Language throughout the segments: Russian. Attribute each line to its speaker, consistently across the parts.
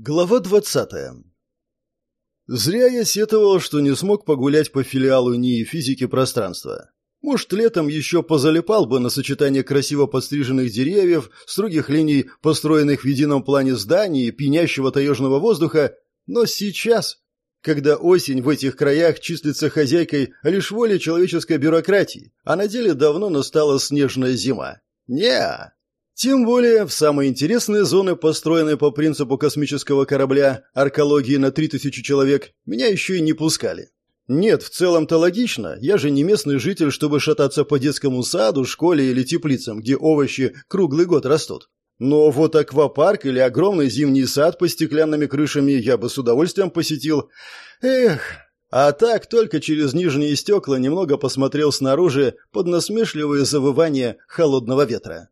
Speaker 1: Глава 20. Зря я сетовал, что не смог погулять по филиалу НИИ физики пространства. Может, летом еще позалипал бы на сочетание красиво подстриженных деревьев, строгих линий, построенных в едином плане зданий, пенящего таежного воздуха, но сейчас, когда осень в этих краях числится хозяйкой лишь воли человеческой бюрократии, а на деле давно настала снежная зима. не тем более, в самые интересные зоны, построенные по принципу космического корабля, аркологии на 3000 человек, меня еще и не пускали. Нет, в целом-то логично, я же не местный житель, чтобы шататься по детскому саду, школе или теплицам, где овощи круглый год растут. Но вот аквапарк или огромный зимний сад под стеклянными крышами я бы с удовольствием посетил. Эх, а так только через нижние стекла немного посмотрел снаружи под насмешливые завывания холодного ветра.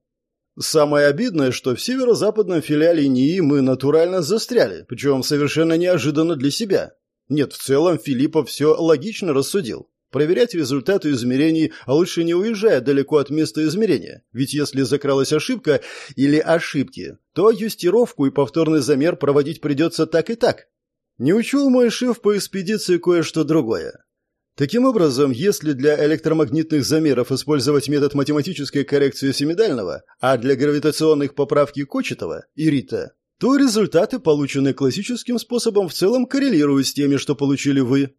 Speaker 1: Самое обидное, что в северо-западном филиале НИИ мы натурально застряли, причем совершенно неожиданно для себя. Нет, в целом Филиппов все логично рассудил. Проверять результаты измерений лучше не уезжая далеко от места измерения, ведь если закралась ошибка или ошибки, то юстировку и повторный замер проводить придется так и так. Не учел мой шеф по экспедиции кое-что другое. Таким образом, если для электромагнитных замеров использовать метод математической коррекции семидального, а для гравитационных поправки Кочетова и Рита, то результаты, полученные классическим способом, в целом коррелируют с теми, что получили вы.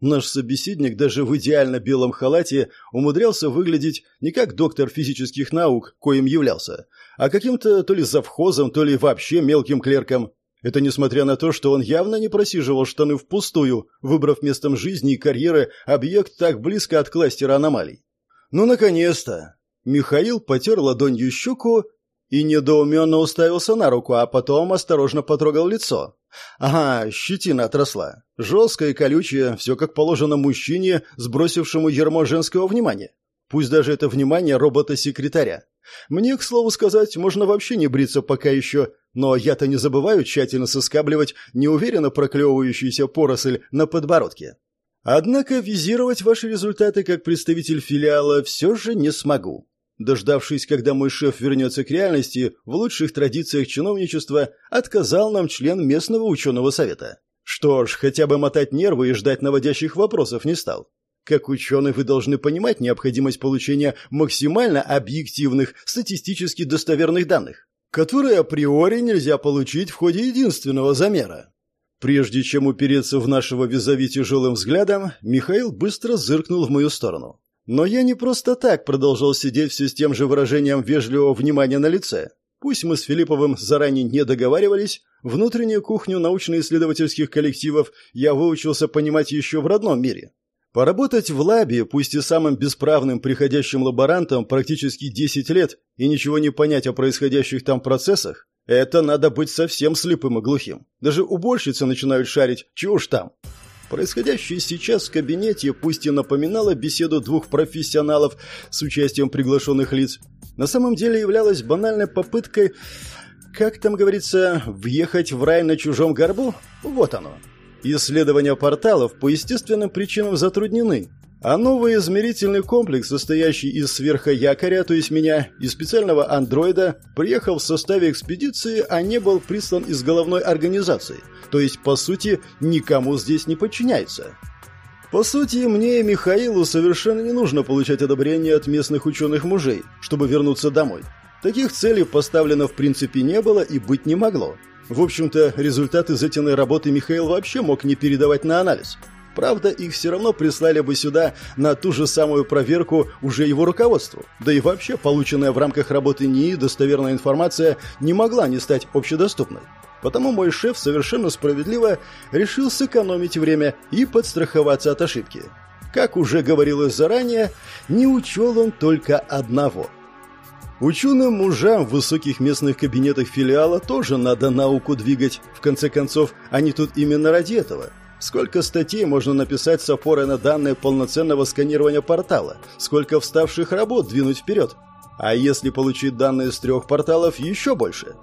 Speaker 1: Наш собеседник даже в идеально белом халате умудрялся выглядеть не как доктор физических наук, коим являлся, а каким-то то ли завхозом, то ли вообще мелким клерком. Это несмотря на то, что он явно не просиживал штаны впустую, выбрав местом жизни и карьеры объект так близко от кластера аномалий. Ну, наконец-то! Михаил потер ладонью щеку и недоуменно уставился на руку, а потом осторожно потрогал лицо. Ага, щетина отросла. Жесткая и колючая, все как положено мужчине, сбросившему ермо женского внимания. Пусть даже это внимание робота-секретаря. Мне, к слову сказать, можно вообще не бриться пока еще, но я-то не забываю тщательно соскабливать неуверенно проклевывающуюся поросль на подбородке. Однако визировать ваши результаты как представитель филиала все же не смогу. Дождавшись, когда мой шеф вернется к реальности, в лучших традициях чиновничества отказал нам член местного ученого совета. Что ж, хотя бы мотать нервы и ждать наводящих вопросов не стал. Как ученый вы должны понимать необходимость получения максимально объективных, статистически достоверных данных, которые априори нельзя получить в ходе единственного замера. Прежде чем упереться в нашего визави тяжелым взглядом, Михаил быстро зыркнул в мою сторону. Но я не просто так продолжал сидеть все с тем же выражением вежливого внимания на лице. Пусть мы с Филипповым заранее не договаривались, внутреннюю кухню научно-исследовательских коллективов я выучился понимать еще в родном мире. Поработать в лабе, пусть и самым бесправным приходящим лаборантом, практически 10 лет и ничего не понять о происходящих там процессах, это надо быть совсем слепым и глухим. Даже уборщицы начинают шарить, чего уж там. Происходящее сейчас в кабинете пусть и напоминало беседу двух профессионалов с участием приглашенных лиц, на самом деле являлось банальной попыткой, как там говорится, въехать в рай на чужом горбу? Вот оно. Исследования порталов по естественным причинам затруднены, а новый измерительный комплекс, состоящий из сверхоякоря, то есть меня, и специального андроида, приехал в составе экспедиции, а не был прислан из головной организации, то есть, по сути, никому здесь не подчиняется. По сути, мне и Михаилу совершенно не нужно получать одобрение от местных ученых-мужей, чтобы вернуться домой. Таких целей поставлено в принципе не было и быть не могло. В общем-то, результаты затянной работы Михаил вообще мог не передавать на анализ. Правда, их все равно прислали бы сюда на ту же самую проверку уже его руководству. Да и вообще, полученная в рамках работы НИИ достоверная информация не могла не стать общедоступной. Потому мой шеф совершенно справедливо решил сэкономить время и подстраховаться от ошибки. Как уже говорилось заранее, не учел он только одного – Ученым мужам в высоких местных кабинетах филиала тоже надо науку двигать. В конце концов, они тут именно ради этого. Сколько статей можно написать с опорой на данные полноценного сканирования портала? Сколько вставших работ двинуть вперед? А если получить данные с трех порталов, еще больше.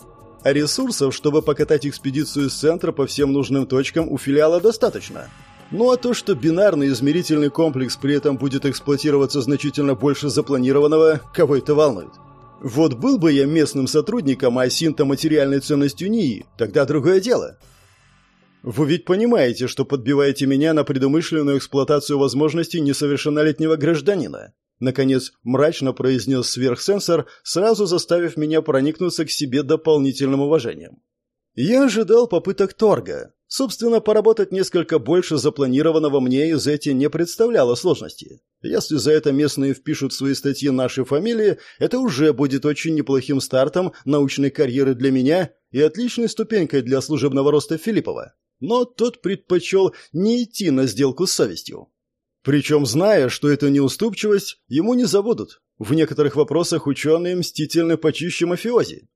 Speaker 1: А ресурсов, чтобы покатать экспедицию из центра по всем нужным точкам, у филиала достаточно. Ну а то, что бинарный измерительный комплекс при этом будет эксплуатироваться значительно больше запланированного, кого это волнует? Вот был бы я местным сотрудником, а синто материальной ценностью НИИ, тогда другое дело. Вы ведь понимаете, что подбиваете меня на предумышленную эксплуатацию возможностей несовершеннолетнего гражданина. Наконец, мрачно произнес сверхсенсор, сразу заставив меня проникнуться к себе дополнительным уважением. Я ожидал попыток торга. Собственно, поработать несколько больше запланированного мне из эти не представляло сложности. Если за это местные впишут в свои статьи наши фамилии, это уже будет очень неплохим стартом научной карьеры для меня и отличной ступенькой для служебного роста Филиппова. Но тот предпочел не идти на сделку с совестью. Причем, зная, что эту неуступчивость ему не забудут. В некоторых вопросах ученые мстительны почище мафиози.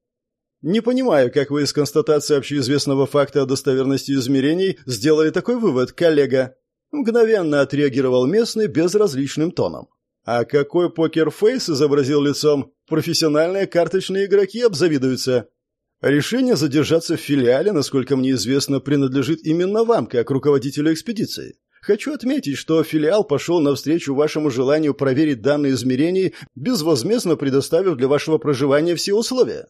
Speaker 1: Не понимаю, как вы из констатации общеизвестного факта о достоверности измерений сделали такой вывод, коллега. Мгновенно отреагировал местный безразличным тоном. А какой покерфейс изобразил лицом? Профессиональные карточные игроки обзавидуются. Решение задержаться в филиале, насколько мне известно, принадлежит именно вам, как руководителю экспедиции. Хочу отметить, что филиал пошел навстречу вашему желанию проверить данные измерений, безвозмездно предоставив для вашего проживания все условия.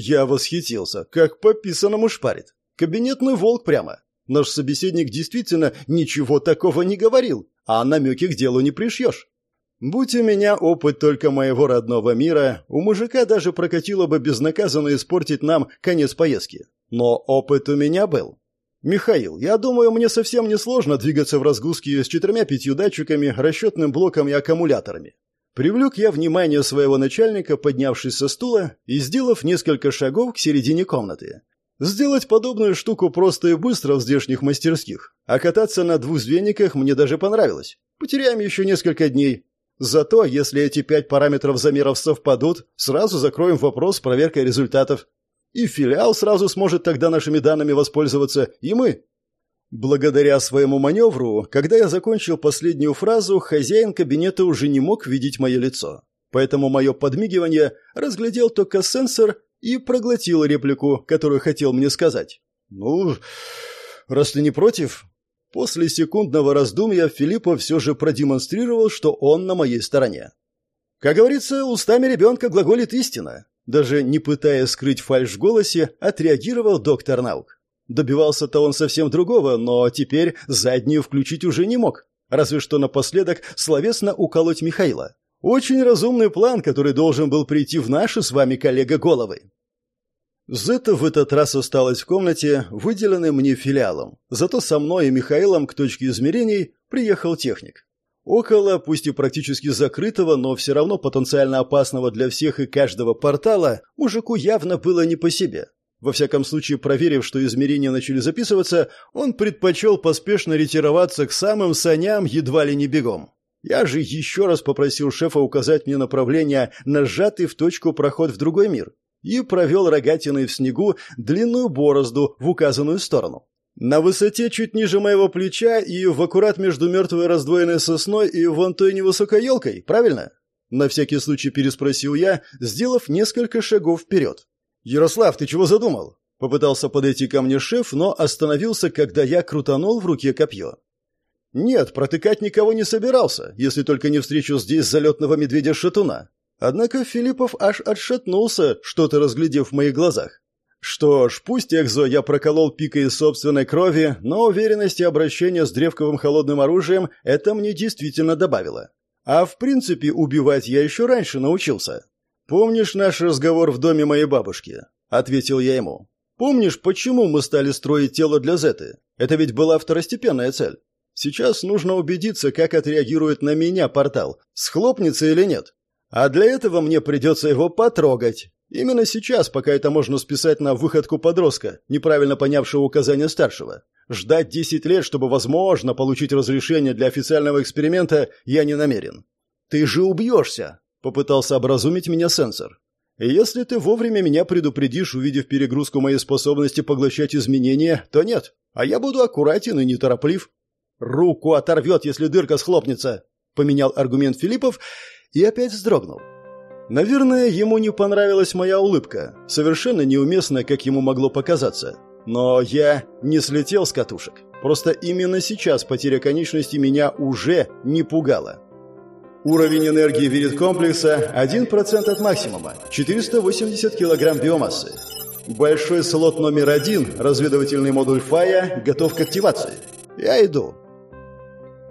Speaker 1: Я восхитился, как по писанному шпарит. Кабинетный волк прямо. Наш собеседник действительно ничего такого не говорил, а намеки к делу не пришьешь. Будь у меня опыт только моего родного мира, у мужика даже прокатило бы безнаказанно испортить нам конец поездки. Но опыт у меня был. Михаил, я думаю, мне совсем не сложно двигаться в разгрузке с четырьмя-пятью датчиками, расчетным блоком и аккумуляторами. Привлек я внимание своего начальника, поднявшись со стула и сделав несколько шагов к середине комнаты. Сделать подобную штуку просто и быстро в здешних мастерских, а кататься на двузвенниках мне даже понравилось. Потеряем еще несколько дней. Зато, если эти пять параметров замеров совпадут, сразу закроем вопрос с проверкой результатов. И филиал сразу сможет тогда нашими данными воспользоваться, и мы. Благодаря своему маневру, когда я закончил последнюю фразу, хозяин кабинета уже не мог видеть мое лицо. Поэтому мое подмигивание разглядел только сенсор и проглотил реплику, которую хотел мне сказать. «Ну, раз ты не против...» После секундного раздумья Филиппов все же продемонстрировал, что он на моей стороне. Как говорится, устами ребенка глаголит истина. Даже не пытаясь скрыть фальшь в голосе, отреагировал доктор наук. Добивался-то он совсем другого, но теперь заднюю включить уже не мог. Разве что напоследок словесно уколоть Михаила. Очень разумный план, который должен был прийти в наши с вами, коллега, головы. Зета в этот раз осталась в комнате, выделенной мне филиалом. Зато со мной и Михаилом к точке измерений приехал техник. Около, пусть и практически закрытого, но все равно потенциально опасного для всех и каждого портала, мужику явно было не по себе. Во всяком случае, проверив, что измерения начали записываться, он предпочел поспешно ретироваться к самым саням едва ли не бегом. Я же еще раз попросил шефа указать мне направление на сжатый в точку проход в другой мир и провел рогатиной в снегу длинную борозду в указанную сторону. На высоте чуть ниже моего плеча и в аккурат между мертвой раздвоенной сосной и вон той невысокой елкой, правильно? На всякий случай переспросил я, сделав несколько шагов вперед. «Ярослав, ты чего задумал?» Попытался подойти ко мне шеф, но остановился, когда я крутанул в руке копье. Нет, протыкать никого не собирался, если только не встречу здесь залетного медведя-шатуна. Однако Филиппов аж отшатнулся, что-то разглядев в моих глазах. Что ж, пусть Экзо я проколол пикой собственной крови, но уверенности обращения с древковым холодным оружием это мне действительно добавило. А в принципе убивать я еще раньше научился. «Помнишь наш разговор в доме моей бабушки?» — ответил я ему. «Помнишь, почему мы стали строить тело для Зеты? Это ведь была второстепенная цель. Сейчас нужно убедиться, как отреагирует на меня портал, схлопнется или нет. А для этого мне придется его потрогать. Именно сейчас, пока это можно списать на выходку подростка, неправильно понявшего указания старшего. Ждать 10 лет, чтобы, возможно, получить разрешение для официального эксперимента, я не намерен. Ты же убьешься!» Попытался образумить меня сенсор. Если ты вовремя меня предупредишь, увидев перегрузку моей способности поглощать изменения, то нет. А я буду аккуратен и нетороплив. Руку оторвет, если дырка схлопнется. Поменял аргумент Филиппов и опять вздрогнул. Наверное, ему не понравилась моя улыбка, совершенно неуместная, как ему могло показаться. Но я не слетел с катушек. Просто именно сейчас потеря конечности меня уже не пугала. Уровень энергии вирит-комплекса 1% от максимума, 480 кг биомассы. Большой слот номер один, разведывательный модуль Фая, готов к активации. Я иду.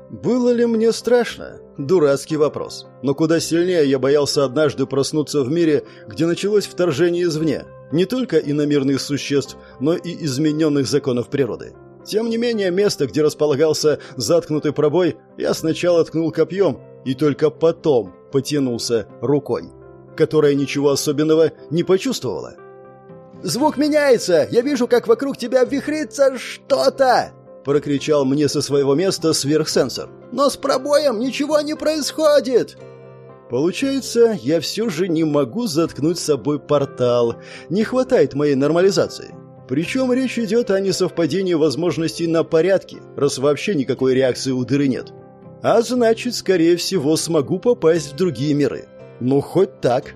Speaker 1: Было ли мне страшно? Дурацкий вопрос. Но куда сильнее я боялся однажды проснуться в мире, где началось вторжение извне. Не только иномирных существ, но и измененных законов природы. Тем не менее, место, где располагался заткнутый пробой, я сначала ткнул копьем и только потом потянулся рукой, которая ничего особенного не почувствовала.
Speaker 2: «Звук меняется! Я вижу, как вокруг тебя вихрится что-то!»
Speaker 1: прокричал мне со своего места сверхсенсор.
Speaker 2: «Но с пробоем ничего не происходит!»
Speaker 1: Получается, я все же не могу заткнуть с собой портал. Не хватает моей нормализации. Причем речь идет о несовпадении возможностей на порядке, раз вообще никакой реакции у дыры нет. А значит, скорее всего, смогу попасть в другие миры. Ну, хоть так.